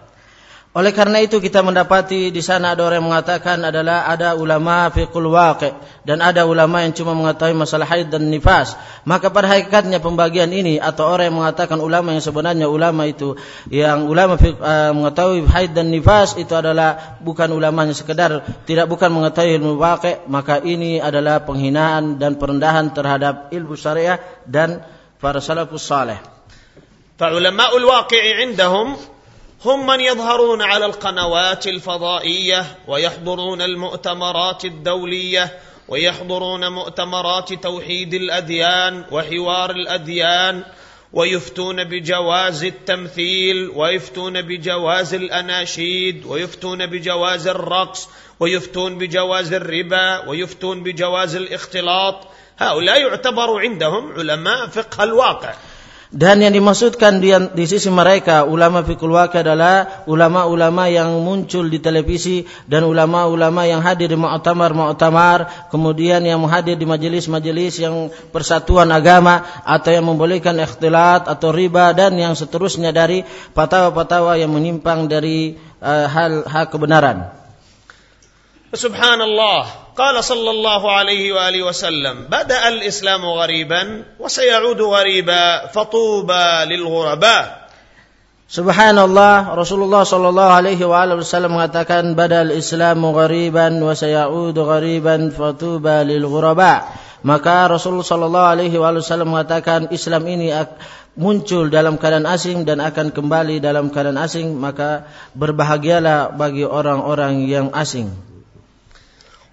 Oleh karena itu kita mendapati di sana ada orang yang mengatakan adalah ada ulama fiqhul waqi dan ada ulama yang cuma mengetahui masalah haid dan nifas. Maka pada hakikatnya pembagian ini atau orang yang mengatakan ulama yang sebenarnya ulama itu yang ulama uh, mengetahui haid dan nifas itu adalah bukan ulamanya sekedar tidak bukan mengetahui ilmu waqi, maka ini adalah penghinaan dan perendahan terhadap ilmu syariah dan para salafus saleh. فعلماء الواقع عندهم هم من يظهرون على القنوات الفضائية ويحضرون المؤتمرات الدولية ويحضرون مؤتمرات توحيد الأديان وحوار الأديان ويفتون بجواز التمثيل ويفتون بجواز الأناشيد ويفتون بجواز الرقص ويفتون بجواز الربا ويفتون بجواز الاختلاط. هؤلاء يعتبر عندهم علماء فقه الواقع. Dan yang dimaksudkan di, di sisi mereka ulama fikul waqi adalah ulama-ulama yang muncul di televisi dan ulama-ulama yang hadir di mu'tamar-mu'tamar, kemudian yang hadir di majelis-majelis yang persatuan agama atau yang membolehkan ikhtilat atau riba dan yang seterusnya dari fatwa-fatwa yang menyimpang dari uh, hal hak kebenaran. Subhanallah قال صلى الله عليه واله وسلم بدا الاسلام غريبا وسيعود غريبا فطوبى للغرباء Subhanallah Rasulullah sallallahu alaihi wasallam mengatakan badal Islamu ghariban wa sayaudu ghariban fatuba lil ghuraba. Maka Rasulullah sallallahu alaihi wasallam mengatakan Islam ini muncul dalam keadaan asing dan akan kembali dalam keadaan asing maka berbahagialah bagi orang-orang yang asing.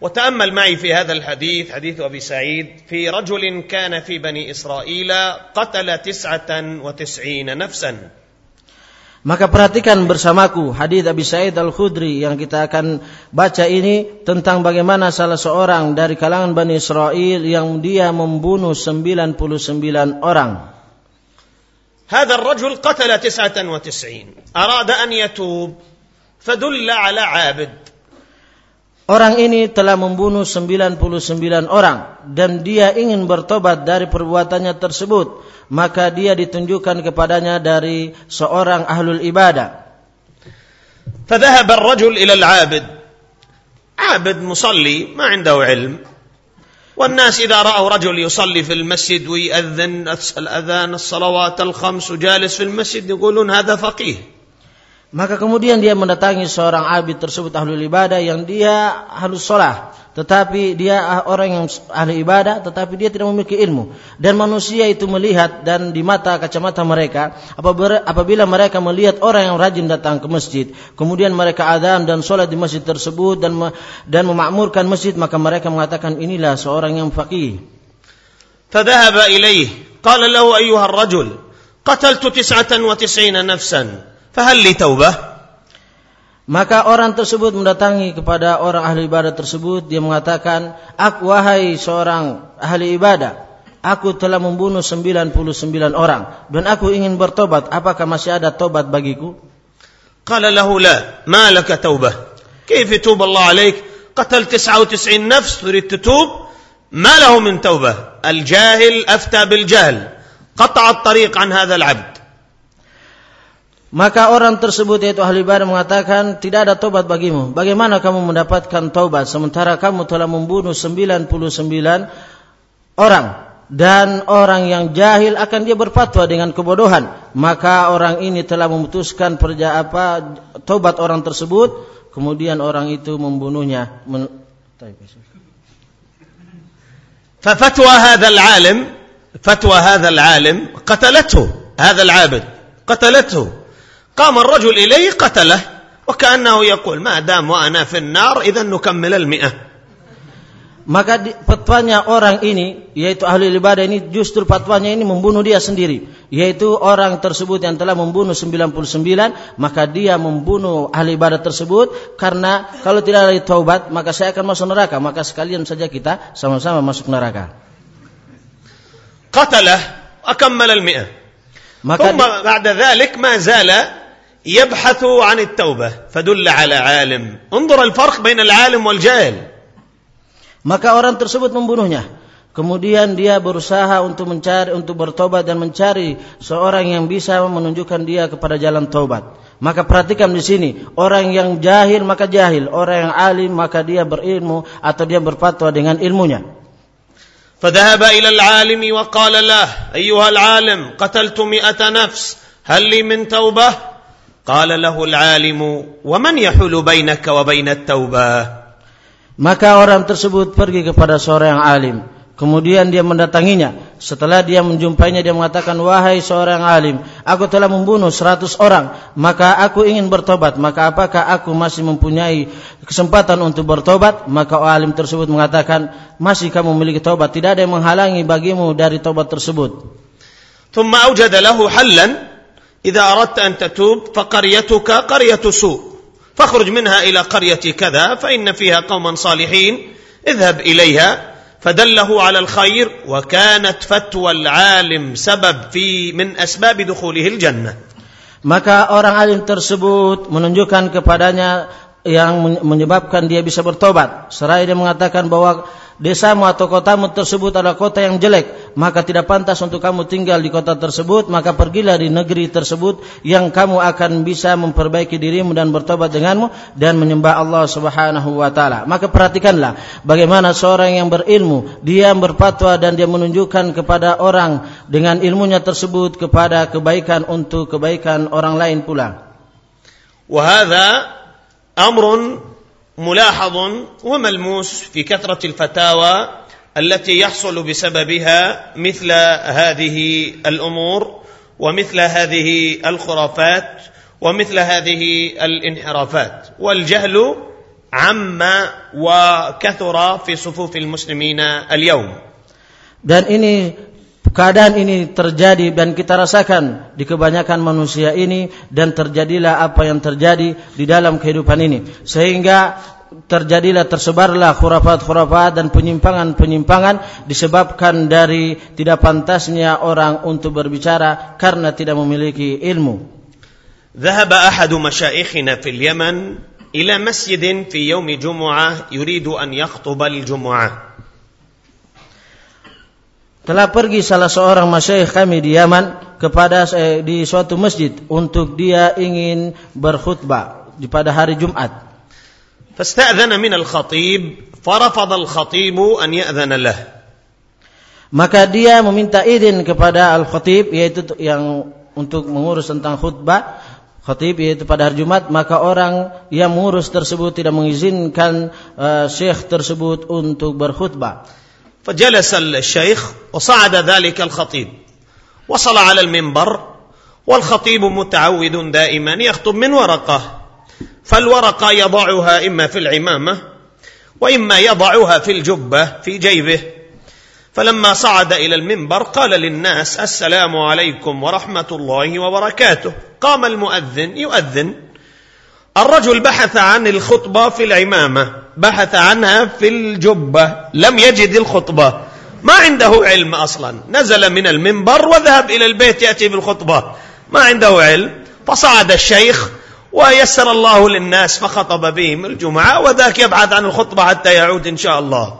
وتامل معي في هذا الحديث حديث ابي سعيد في رجل كان في بني اسرائيل قتل تسعه وتسعين نفسا Maka perhatikan bersamaku hadis Abi Sa'id Al-Khudri yang kita akan baca ini tentang bagaimana salah seorang dari kalangan Bani Israel yang dia membunuh 99 orang. هذا الرجل قتل تسعة وتسعين أراد أن يتوب فدل على عابد Orang ini telah membunuh 99 orang dan dia ingin bertobat dari perbuatannya tersebut, maka dia ditunjukkan kepadanya dari seorang ahlul ibadah. فذهب الرجل إلى العابد عابد مصلي ما عنده علم والناس إذا رأوا رجل يصلي في المسجد ويأذن الأذان الصلوات الخمس وجالس في المسجد يقولون هذا فقيه Maka kemudian dia mendatangi seorang abid tersebut ahli ibadah yang dia harus sholat. Tetapi dia orang yang ahli ibadah tetapi dia tidak memiliki ilmu. Dan manusia itu melihat dan di mata kacamata mereka apabila mereka melihat orang yang rajin datang ke masjid. Kemudian mereka adhan dan sholat di masjid tersebut dan dan memakmurkan masjid maka mereka mengatakan inilah seorang yang faqih. فذهب إليه قال له أيها الرجل قتلت تسعة وتسعين نفسا Fahal li taubah? Maka orang tersebut mendatangi kepada orang ahli ibadah tersebut. Dia mengatakan, Aku wahai seorang ahli ibadah. Aku telah membunuh 99 orang. Dan aku ingin bertobat. Apakah masih ada tobat bagiku? Qala lahu la. Ma laka taubah. Kif يتوب الله عليك قتل 99 نفس تريد تتوب ما له من توبة الجاهل أفتى بالجهل قطع الطريق عن هذا العبد Maka orang tersebut yaitu ahli ibadah mengatakan tidak ada tobat bagimu. Bagaimana kamu mendapatkan tobat sementara kamu telah membunuh 99 orang dan orang yang jahil akan dia berfatwa dengan kebodohan. Maka orang ini telah memutuskan perja apa tobat orang tersebut, kemudian orang itu membunuhnya. Men ففتوى هذا العالم فتوى هذا العالم قتلته هذا العابد قتلته قام الرجل إليه قتله وكأنه يقول ما دام وأنا في النار إذا نكمل المئة maka di, fatwanya orang ini yaitu ahli ibadah ini justru fatwanya ini membunuh dia sendiri yaitu orang tersebut yang telah membunuh 99 maka dia membunuh ahli ibadah tersebut karena kalau tidak ada taubat maka saya akan masuk neraka maka sekalian saja kita sama-sama masuk neraka قتله أكمل المئة ثم بعد ذلك ما زال يبحث عن التوبة فدل على عالم انظر الفرق بين العالم والجاهل maka orang tersebut membunuhnya kemudian dia berusaha untuk mencari untuk bertobat dan mencari seorang yang bisa menunjukkan dia kepada jalan taubat maka perhatikan di sini orang yang jahil maka jahil orang yang alim maka dia berilmu atau dia berfatwa dengan ilmunya فذهب إلى العالم وقال له أيها العالم قتلت مئة نفس هل لي من توبة قال له العالم ومن يحول بينك وبين التوبة Maka orang tersebut pergi kepada seorang alim. Kemudian dia mendatanginya. Setelah dia menjumpainya dia mengatakan, Wahai seorang alim, aku telah membunuh seratus orang. Maka aku ingin bertobat. Maka apakah aku masih mempunyai kesempatan untuk bertobat? Maka alim tersebut mengatakan, Masih kamu memiliki tobat. Tidak ada yang menghalangi bagimu dari tobat tersebut. ثم أوجد له حلا إذا أردت أن تتوب فقريتك قرية سوء. فاخرج منها إلى قرية كذا فإن فيها قوما صالحين. اذهب إليها فدله على الخير وكانت فتوى العالم سبب في من أسباب دخوله الجنة. Maka orang alim tersebut menunjukkan kepadanya yang menyebabkan dia bisa bertobat. Seraya dia mengatakan bahwa desamu atau kotamu tersebut adalah kota yang jelek, maka tidak pantas untuk kamu tinggal di kota tersebut, maka pergilah di negeri tersebut yang kamu akan bisa memperbaiki dirimu dan bertobat denganmu dan menyembah Allah Subhanahu wa taala. Maka perhatikanlah bagaimana seorang yang berilmu, dia berfatwa dan dia menunjukkan kepada orang dengan ilmunya tersebut kepada kebaikan untuk kebaikan orang lain pula. وهذا أمر ملاحظ وملموس في كثرة الفتاوى التي يحصل بسببها مثل هذه الأمور ومثل هذه الخرافات ومثل هذه الانحرافات. والجهل عم وكثر في صفوف المسلمين اليوم. Dan ini keadaan ini terjadi dan kita rasakan di kebanyakan manusia ini dan terjadilah apa yang terjadi di dalam kehidupan ini sehingga terjadilah tersebarlah khurafat-khurafat dan penyimpangan-penyimpangan disebabkan dari tidak pantasnya orang untuk berbicara karena tidak memiliki ilmu. ذهب أحد مشايخنا في اليمن إلى مسجد في يوم جمعة يريد أن يخطب الجمعة telah pergi salah seorang masyayikh kami di Yaman kepada eh, di suatu masjid untuk dia ingin berkhutbah di pada hari Jumat. فاستأذن من الخطيب فرفض الخطيب أن يأذن له. Maka dia meminta izin kepada al-khatib yaitu yang untuk mengurus tentang khutbah khatib yaitu pada hari Jumat maka orang yang mengurus tersebut tidak mengizinkan uh, syekh tersebut untuk berkhutbah. فجلس الشيخ وصعد ذلك الخطيب. وصل على المنبر والخطيب متعود دائما يخطب من ورقة. فالورقة يضعها إما في العمامة وإما يضعها في الجبة في جيبه. فلما صعد إلى المنبر قال للناس السلام عليكم ورحمة الله وبركاته. قام المؤذن يؤذن الرجل بحث عن الخطبة في العمامة بحث عنها في الجبة لم يجد الخطبة. ما عنده علم أصلا. نزل من المنبر وذهب إلى البيت يأتي بالخطبة. ما عنده علم. فصعد الشيخ ويسر الله للناس فخطب بهم الجمعة وذاك يبحث عن الخطبة حتى يعود إن شاء الله.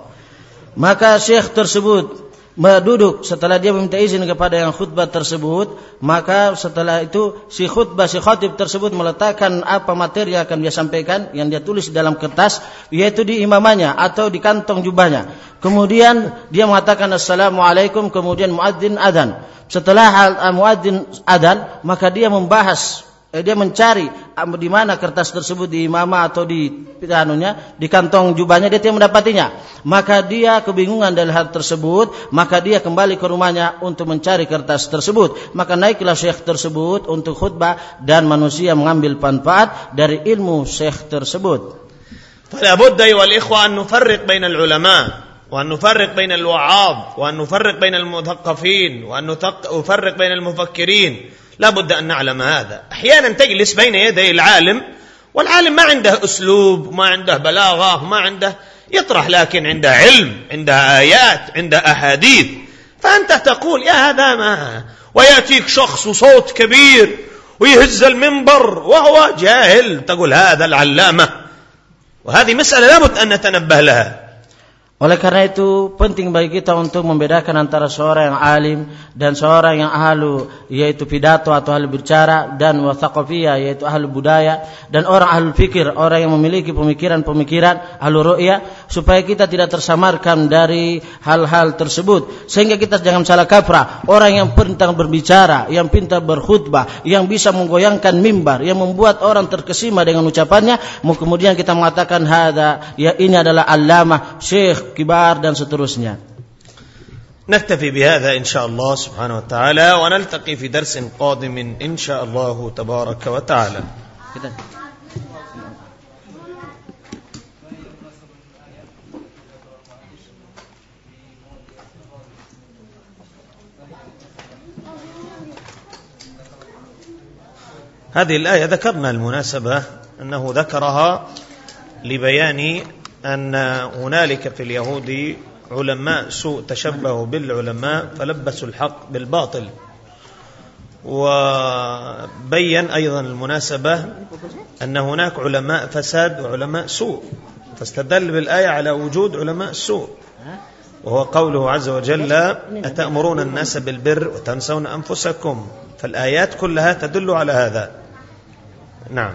maka syekh tersebut duduk setelah dia meminta izin kepada yang khutbah tersebut maka setelah itu si khutbah si khatib tersebut meletakkan apa materi yang akan dia sampaikan yang dia tulis dalam kertas yaitu di imamanya atau di kantong jubahnya. Kemudian dia mengatakan assalamualaikum. Kemudian muadzin adan setelah muadzin adan maka dia membahas eh, dia mencari ah, di mana kertas tersebut di imamah atau di anunya di kantong jubahnya dia tidak mendapatinya maka dia kebingungan dari hal tersebut maka dia kembali ke rumahnya untuk mencari kertas tersebut maka naiklah syekh tersebut untuk khutbah dan manusia mengambil manfaat dari ilmu syekh tersebut فلا بد أيها الإخوة أن نفرق بين العلماء وأن نفرق بين الوعاظ وأن نفرق بين المثقفين وأن نفرق بين المفكرين لا بد أن نعلم هذا. أحيانا تجلس بين يدي العالم والعالم ما عنده أسلوب ما عنده بلاغة ما عنده يطرح لكن عنده علم عنده آيات عنده أحاديث. فأنت تقول يا هذا ما؟ ويأتيك شخص وصوت كبير ويهز المنبر وهو جاهل تقول هذا العلامة. وهذه مسألة لابد أن نتنبه لها. Oleh karena itu penting bagi kita untuk membedakan antara seorang yang alim dan seorang yang ahlu yaitu pidato atau ahlu bicara dan wasaqafiyah yaitu ahlu budaya dan orang ahlu fikir orang yang memiliki pemikiran-pemikiran ahlu ru'ya supaya kita tidak tersamarkan dari hal-hal tersebut. Sehingga kita jangan salah kaprah orang yang pintar berbicara yang pintar berkhutbah yang bisa menggoyangkan mimbar yang membuat orang terkesima dengan ucapannya kemudian kita mengatakan hada ya ini adalah allamah syekh كبار dan seterusnya. نكتفي بهذا إن شاء الله سبحانه وتعالى ونلتقي في درس قادم إن شاء الله تبارك وتعالى. هذه الآية ذكرنا المناسبة أنه ذكرها لبيان أن هنالك في اليهود علماء سوء تشبهوا بالعلماء فلبسوا الحق بالباطل. وبين أيضا المناسبة أن هناك علماء فساد وعلماء سوء. فاستدل بالآية على وجود علماء سوء. وهو قوله عز وجل أتأمرون الناس بالبر وتنسون أنفسكم. فالآيات كلها تدل على هذا. نعم.